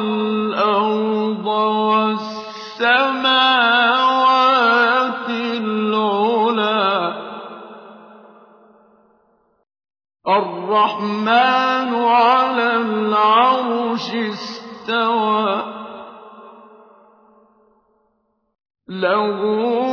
وَالْأَرْضَ وَالسَّمَاوَاتِ الْعُلَى. الرَّحْمَٰنُ عَلَى الْعَرْشِ اسْتَوَىٰ. له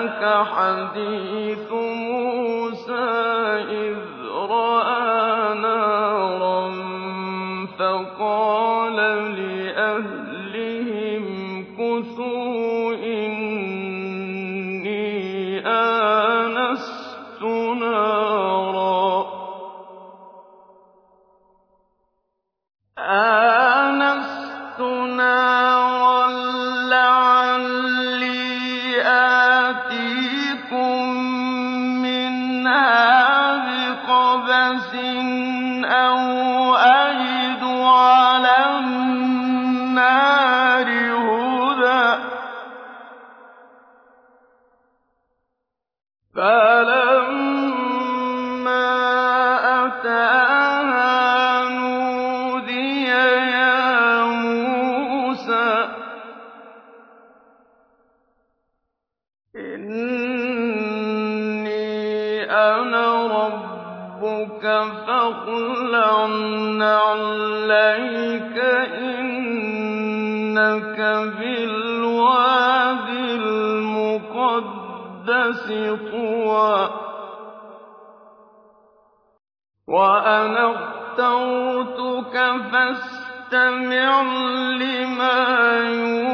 ذاك حديث طوى وأنا اخترتك فاستمع لما يوحى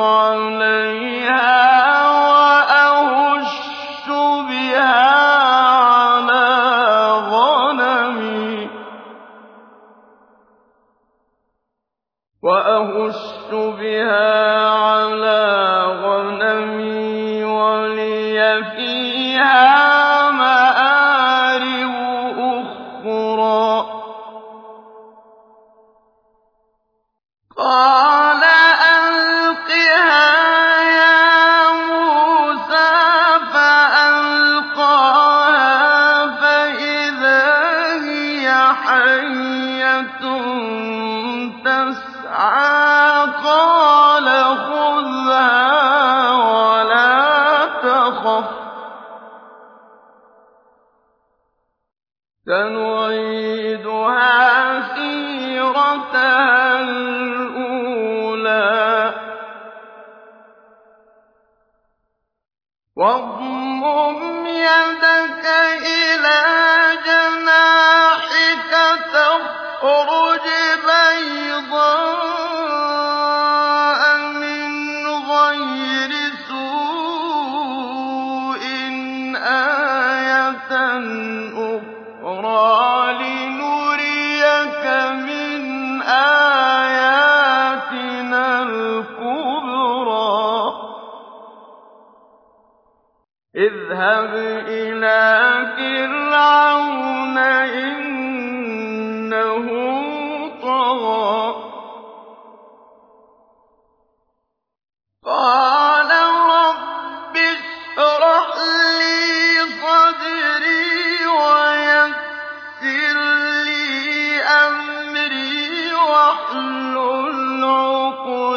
عليه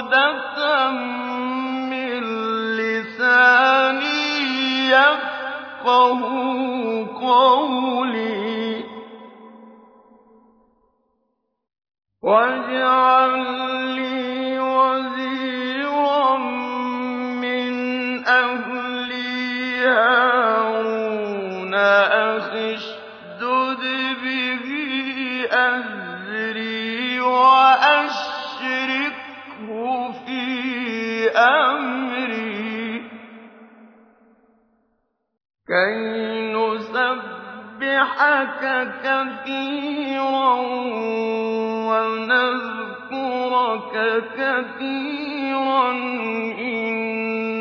عُقْدَةً مِّن لِّسَانِي يَفْقَهُوا قَوْلِي. وَاجْعَل لِّي وَزِيرًا مِّنْ أَهْلِي كَيْ نُسَبِّحَكَ كَثِيرًا وَنَذْكُرَكَ كَثِيرًا ۖ إِنَّكَ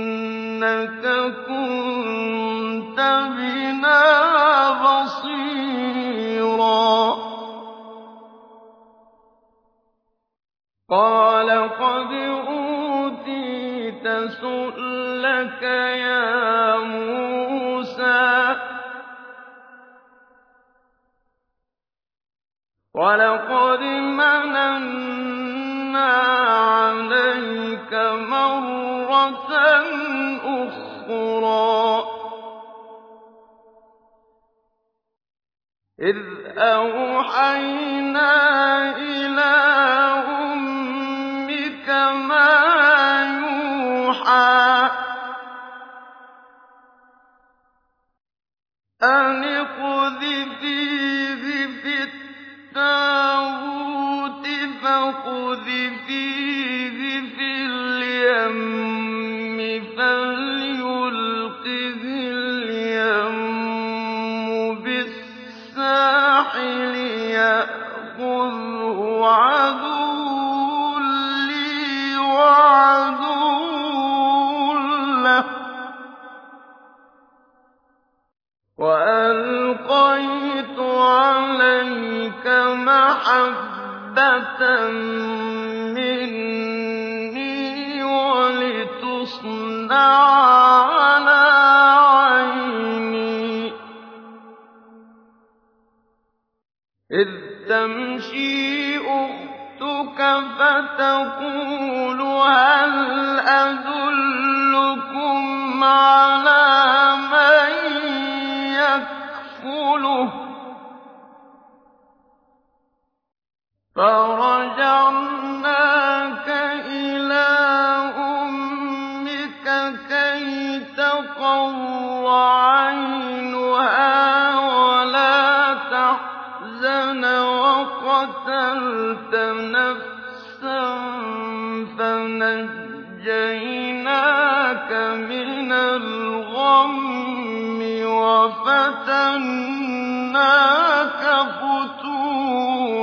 كُنتَ بِنَا بَصِيرًا. قَالَ قَدْ أُوتِيتَ سُؤْلَكَ يَا وَلَقَدْ مَنَنَّا عَلَيْكَ مَرَّةً أُخْرَىٰ. إِذْ أَوْحَيْنَا إِلَىٰ أُمِّكَ مَا يُوحَىٰ أَنِ اقْذِفِيهِ فِي التَّابُوتِ فَاقْذِفِيهِ مِّنِّي وَلِتُصْنَعَ عَلَىٰ عَيْنِي إِذْ تَمْشِي أُخْتُكَ فَتَقُولُ هَلْ أَدُلُّكُمْ عَلَىٰ مَن يَكْفُلُهُ ۖ فَرَجَعْنَاكَ إِلَىٰ أُمِّكَ كَيْ تَقَرَّ عَيْنُهَا وَلَا تَحْزَنَ وَقَتَلْتَ نَفْسًا فَنَجَّيْنَاكَ مِنَ الْغَمِّ وَفَتَنَّاكَ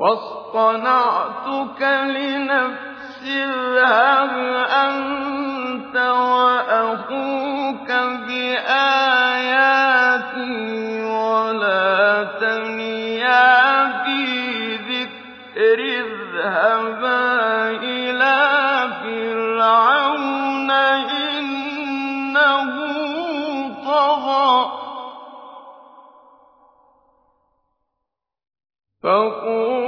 وَاصْطَنَعْتُكَ لِنَفْسِي اذْهَبْ أَنتَ وَأَخُوكَ بِآيَاتِي وَلَا تَنِيَا فِي ذكر اذْهَبَا إِلَىٰ فِرْعَوْنَ إِنَّهُ طَغَىٰ. فَقُل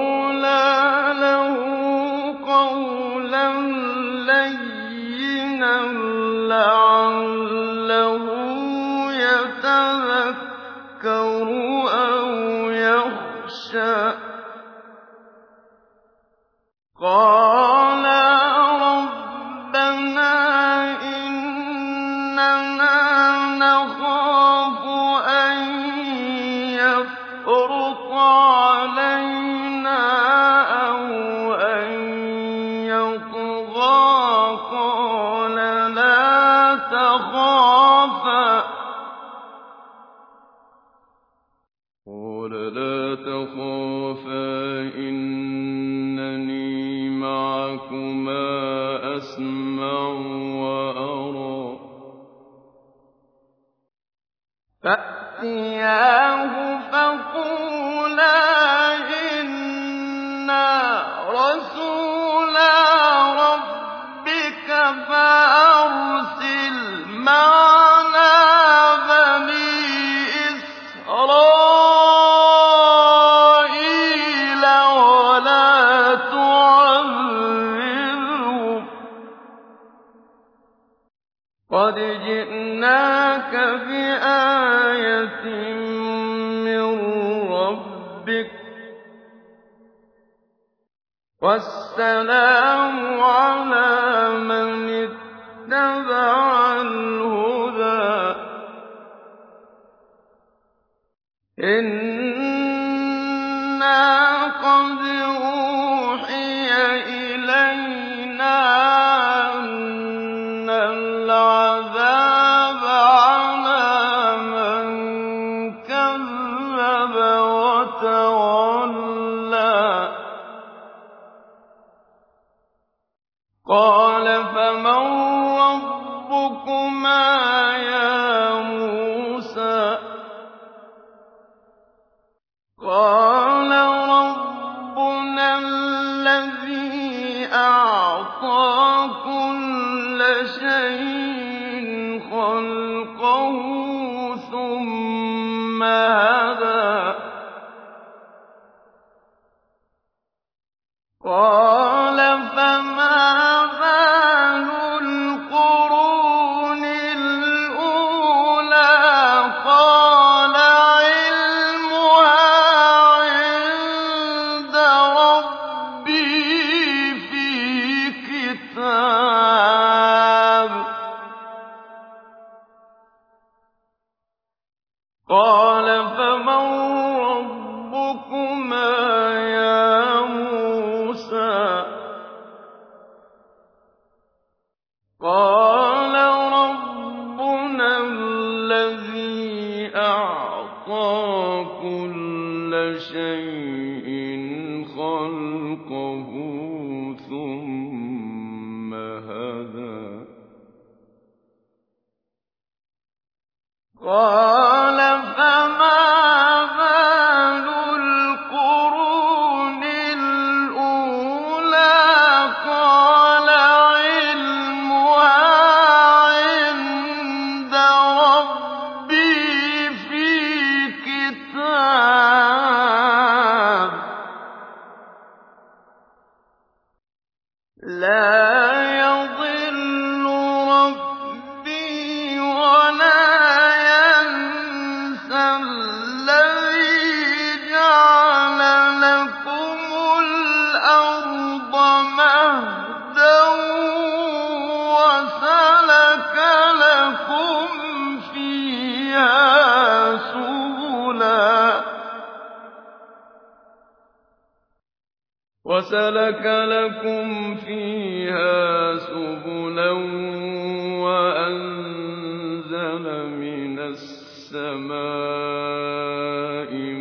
السماء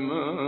ماء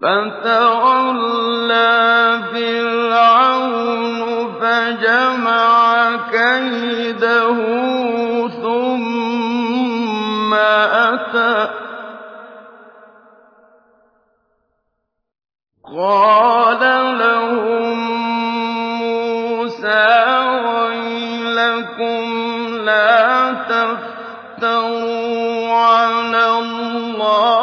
فَتَوَلَّىٰ فِرْعَوْنُ فَجَمَعَ كَيْدَهُ ثُمَّ أَتَىٰ. قَالَ لَهُم مُّوسَىٰ وَيْلَكُمْ لَا تَفْتَرُوا عَلَى اللَّهِ.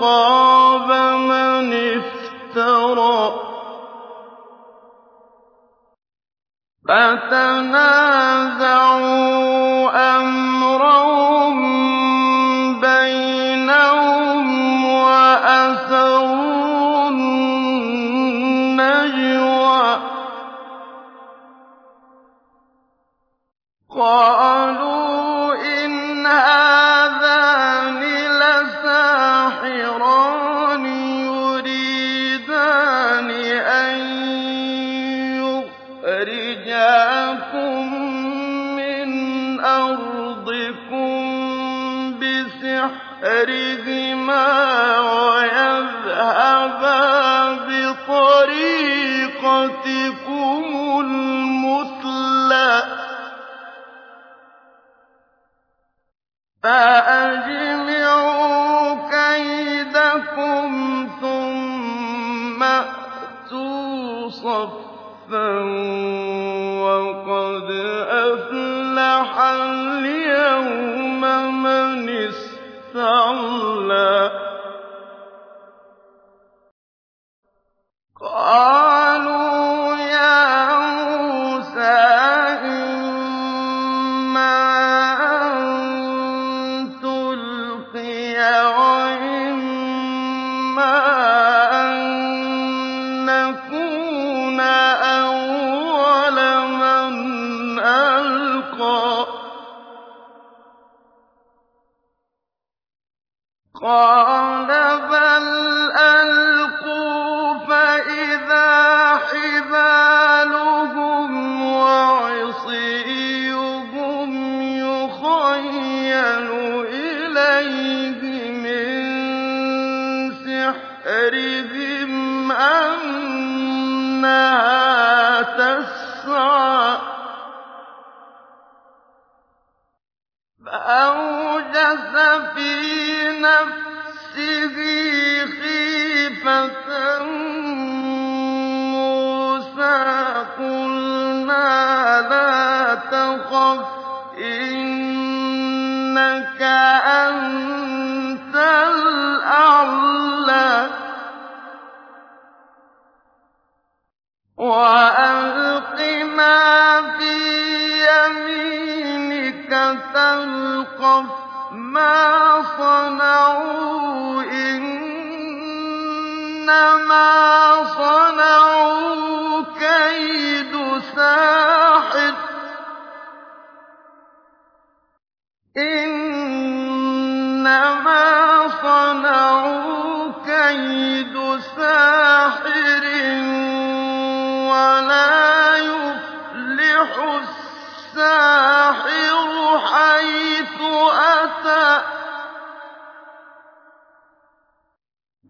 خَابَ مَنِ افْتَرَىٰ. فَتَنَازَعُوا فَأَجْمِعُوا كَيْدَكُمْ ثُمَّ أْتُوا صَفًّا ۚ وَقَدْ أَفْلَحَ صَنَعُوا كَيْدُ سَاحِرٍ ۖ وَلَا يُفْلِحُ السَّاحِرُ حَيْثُ أَتَىٰ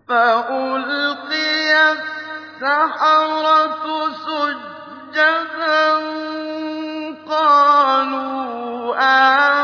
فَأُلْقِيَ السَّحَرَةُ سُجَّدًا قَالُوا آمَنَّا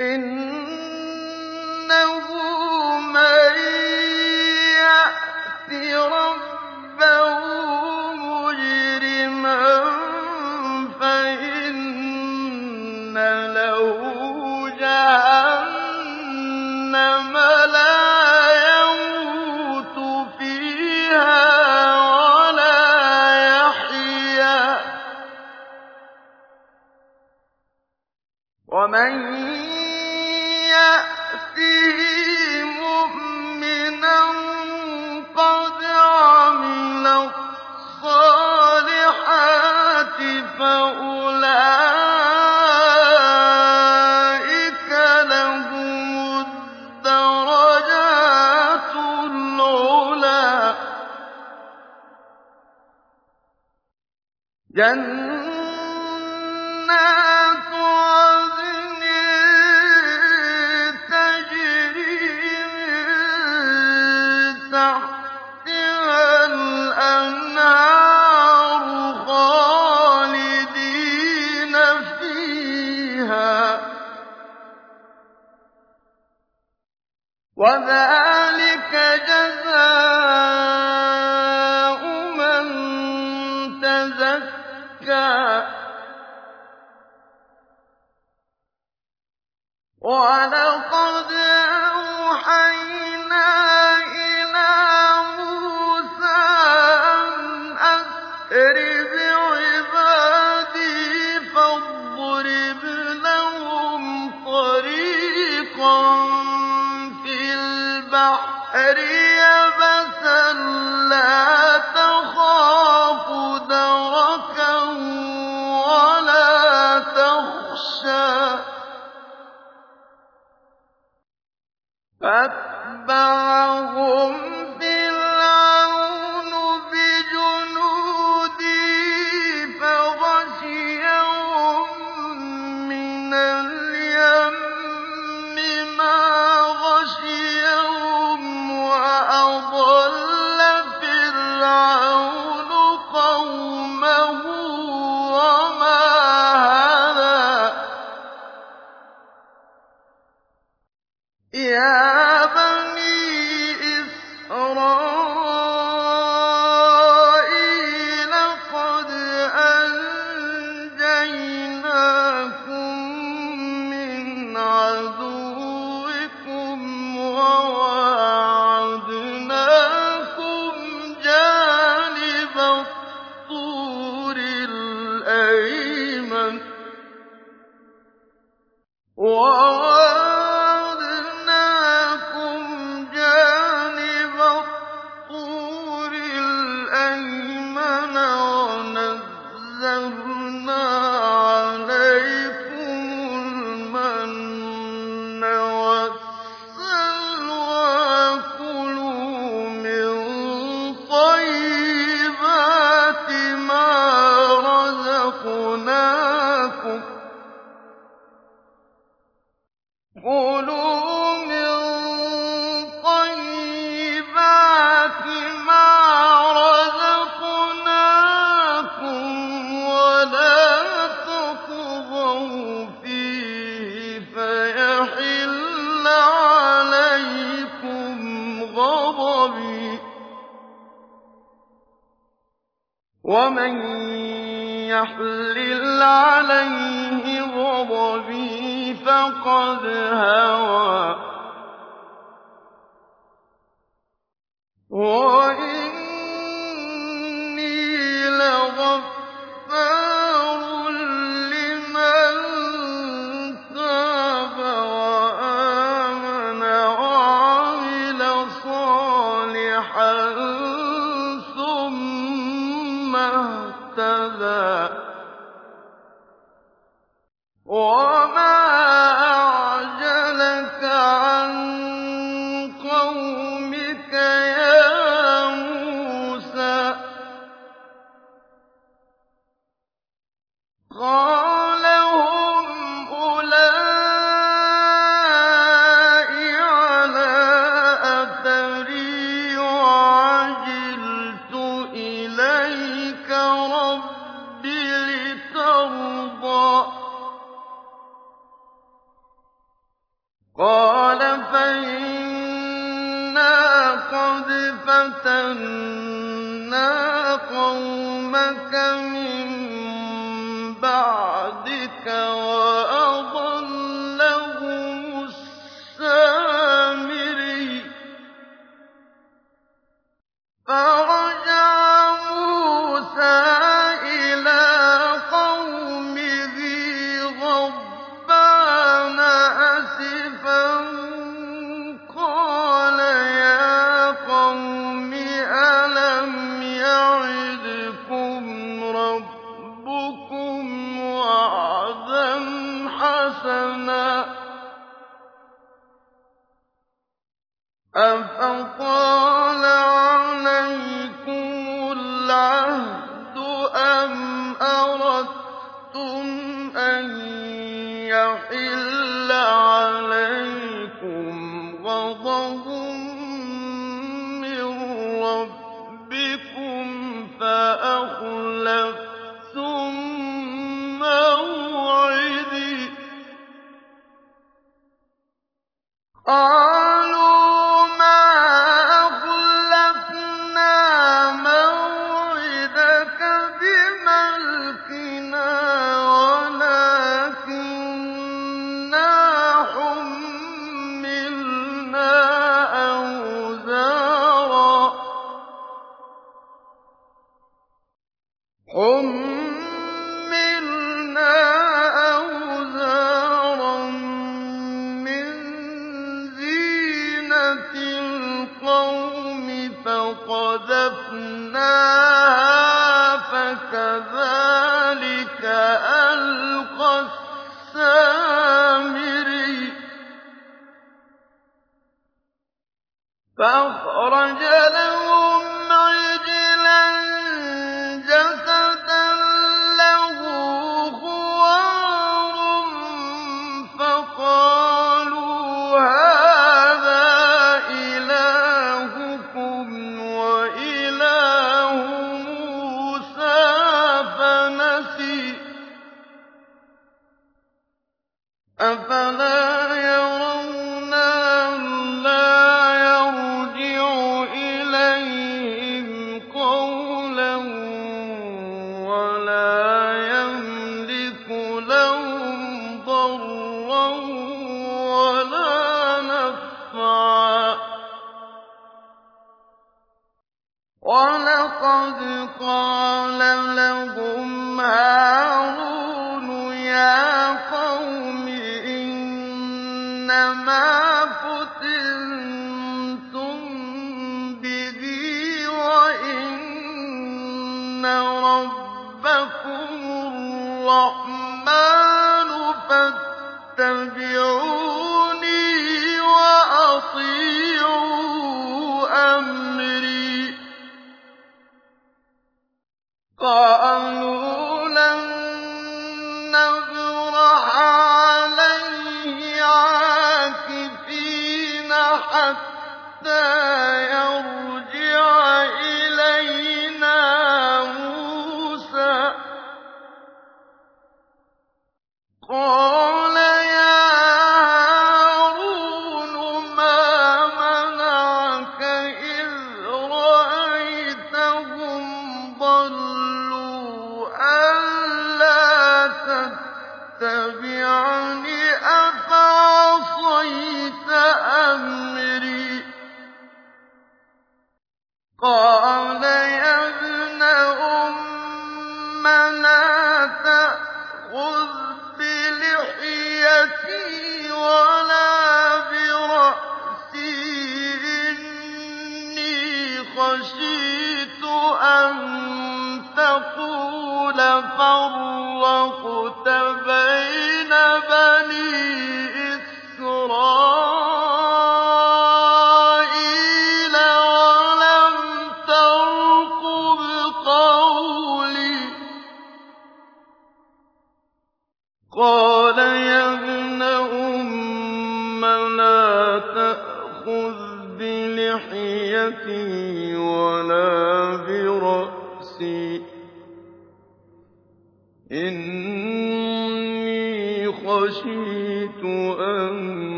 إِنَّهُ وَمَن يَحْلِلْ عَلَيْهِ غَضَبِي فَقَدْ هَوَىٰ. رَحْمَةً أن نَّبْرَحَ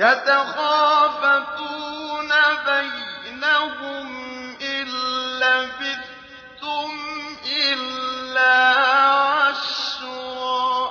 يَتَخَافَتُونَ بَيْنَهُمْ إِن لَّبِثْتُمْ إِلَّا عَشْرًا.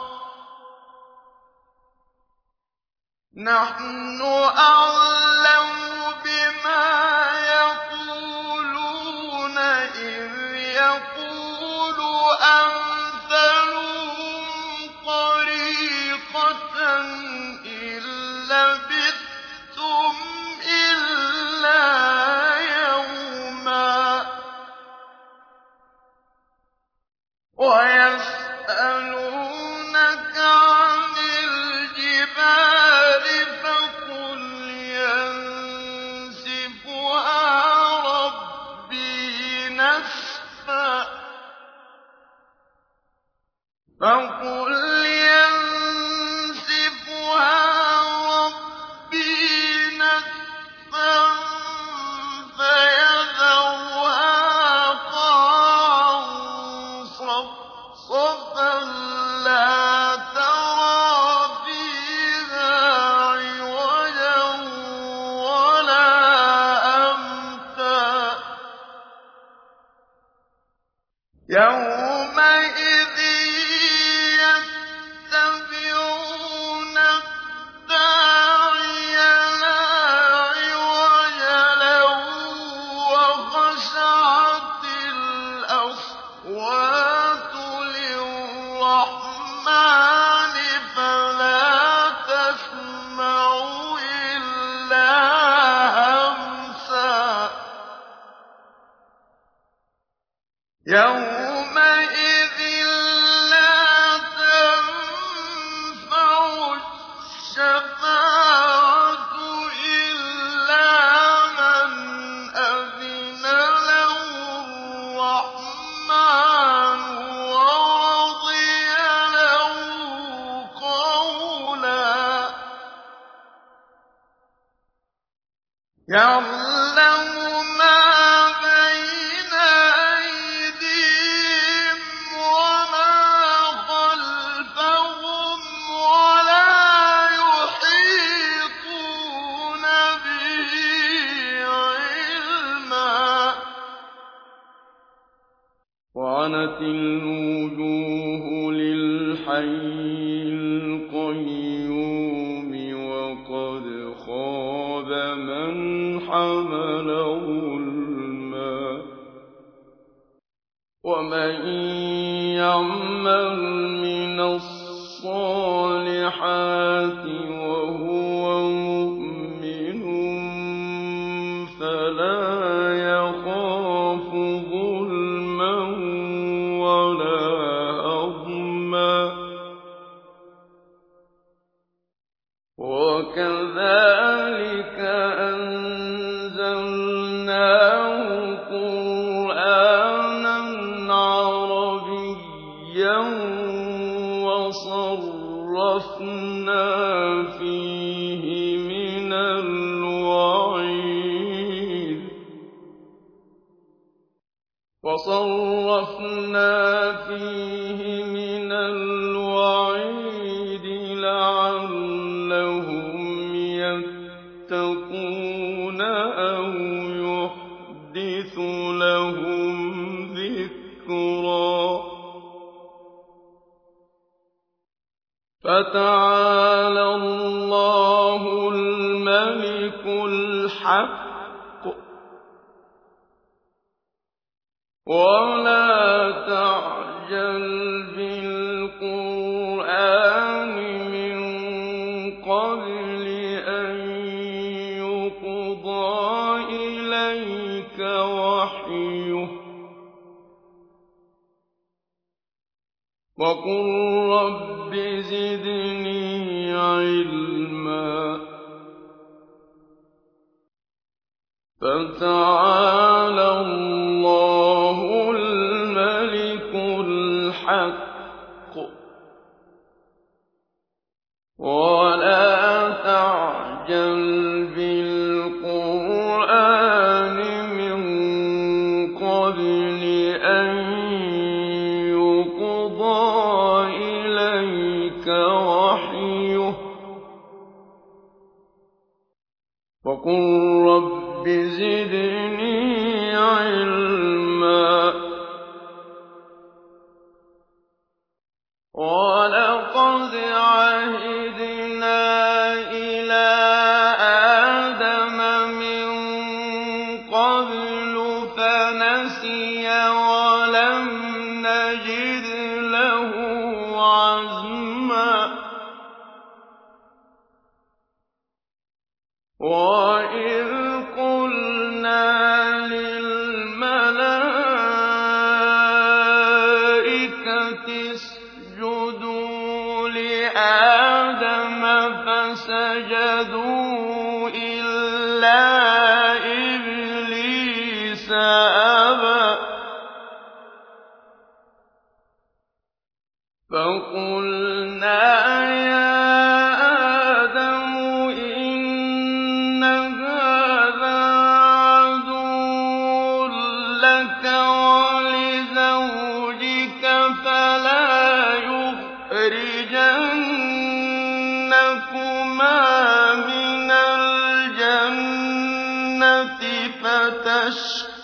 الْوَعِيدِ لَعَلَّهُمْ يَتَّقُونَ أَوْ يُحْدِثُ لَهُمْ ذِكْرًا. فَتَعَالَى اللَّهُ الْمَلِكُ الْحَقُّ ۗ وَلَا تَعْجَلْ بِالْقُرْآنِ مِن قَبْلِ أَن يُقْضَىٰ إِلَيْكَ وَحْيُهُ ۖ. وَقُل رَّبِّ زِدْنِي عِلْمًا. فَتَعَالَى وَقُل رَّبِّ زِدْنِي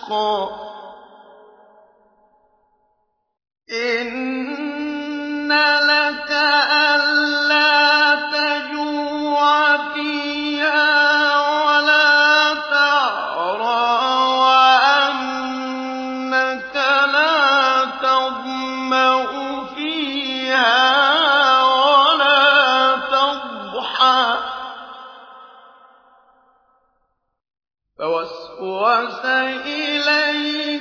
حَقًّا ۚ. إِنَّ لَكَ أَلَّا تَجُوعَ فِيهَا وَلَا تَعْرَىٰ وَأَنَّكَ لَا تَظْمَأُ فِيهَا وَلَا تَضْحَىٰ. فوسوس إليه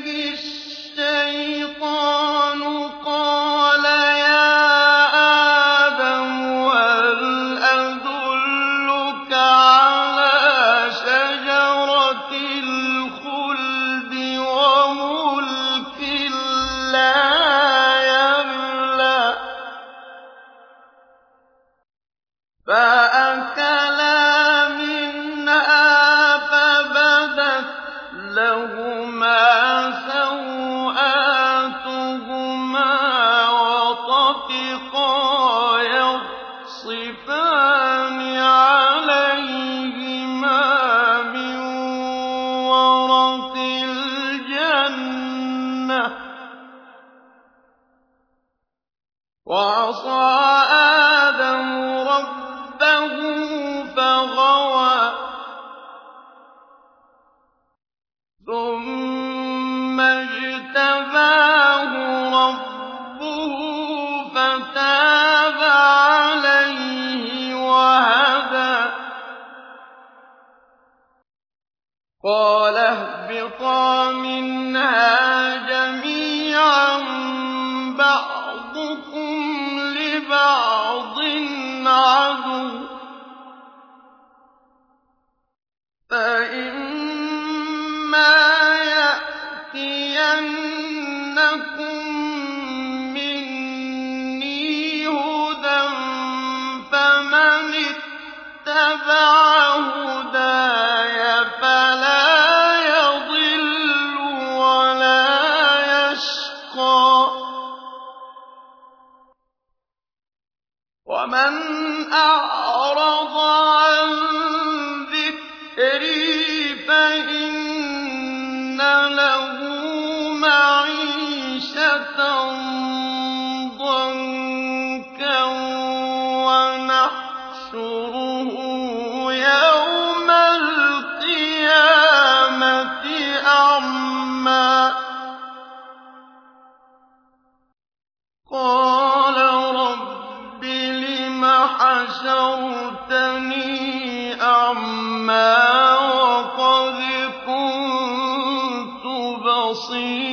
فعل عَظِيمٌ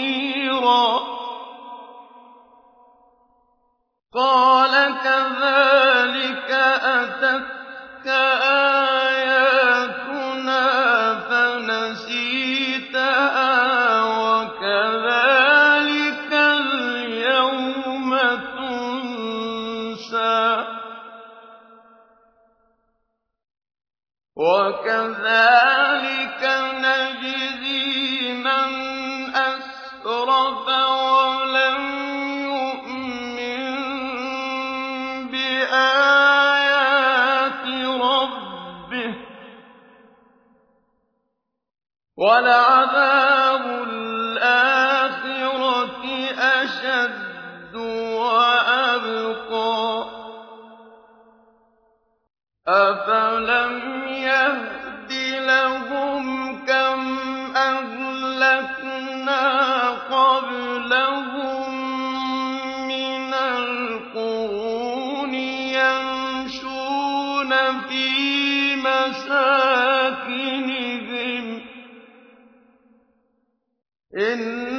أَشَدُّ وَأَبْقَىٰ. أَفَلَمْ يَهْدِ لَهُمْ كَمْ أَهْلَكْنَا قَبْلَهُم مِّنَ الْقُرُونِ يَمْشُونَ فِي مَسَاكِنِهِمْ. إن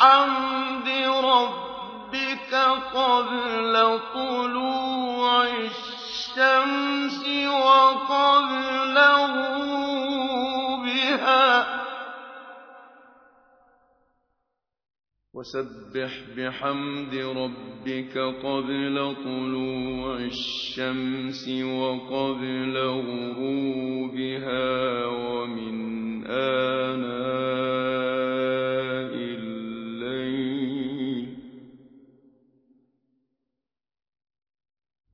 بِحَمْدِ رَبِّكَ قَبْلَ طُلُوعِ الشَّمْسِ وَقَبْلَ غُرُوبِهَا ۖ. وَسَبِّحْ بِحَمْدِ رَبِّكَ قَبْلَ طُلُوعِ الشَّمْسِ وَقَبْلَ غُرُوبِهَا. وَمِنْ آنَاءِ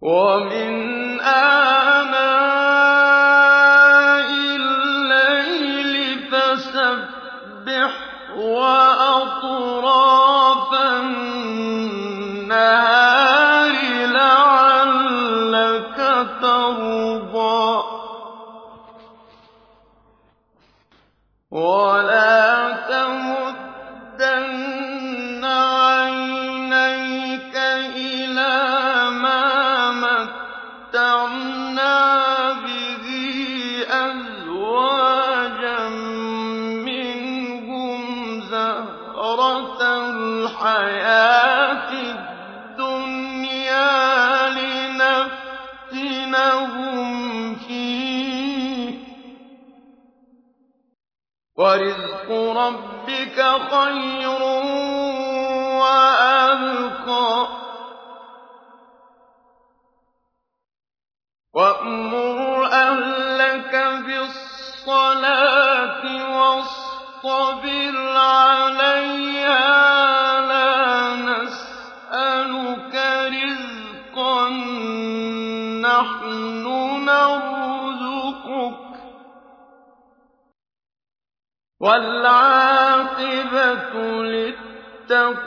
我迷 وَالْعَاقِبَةُ لِلتَّقْوَىٰ.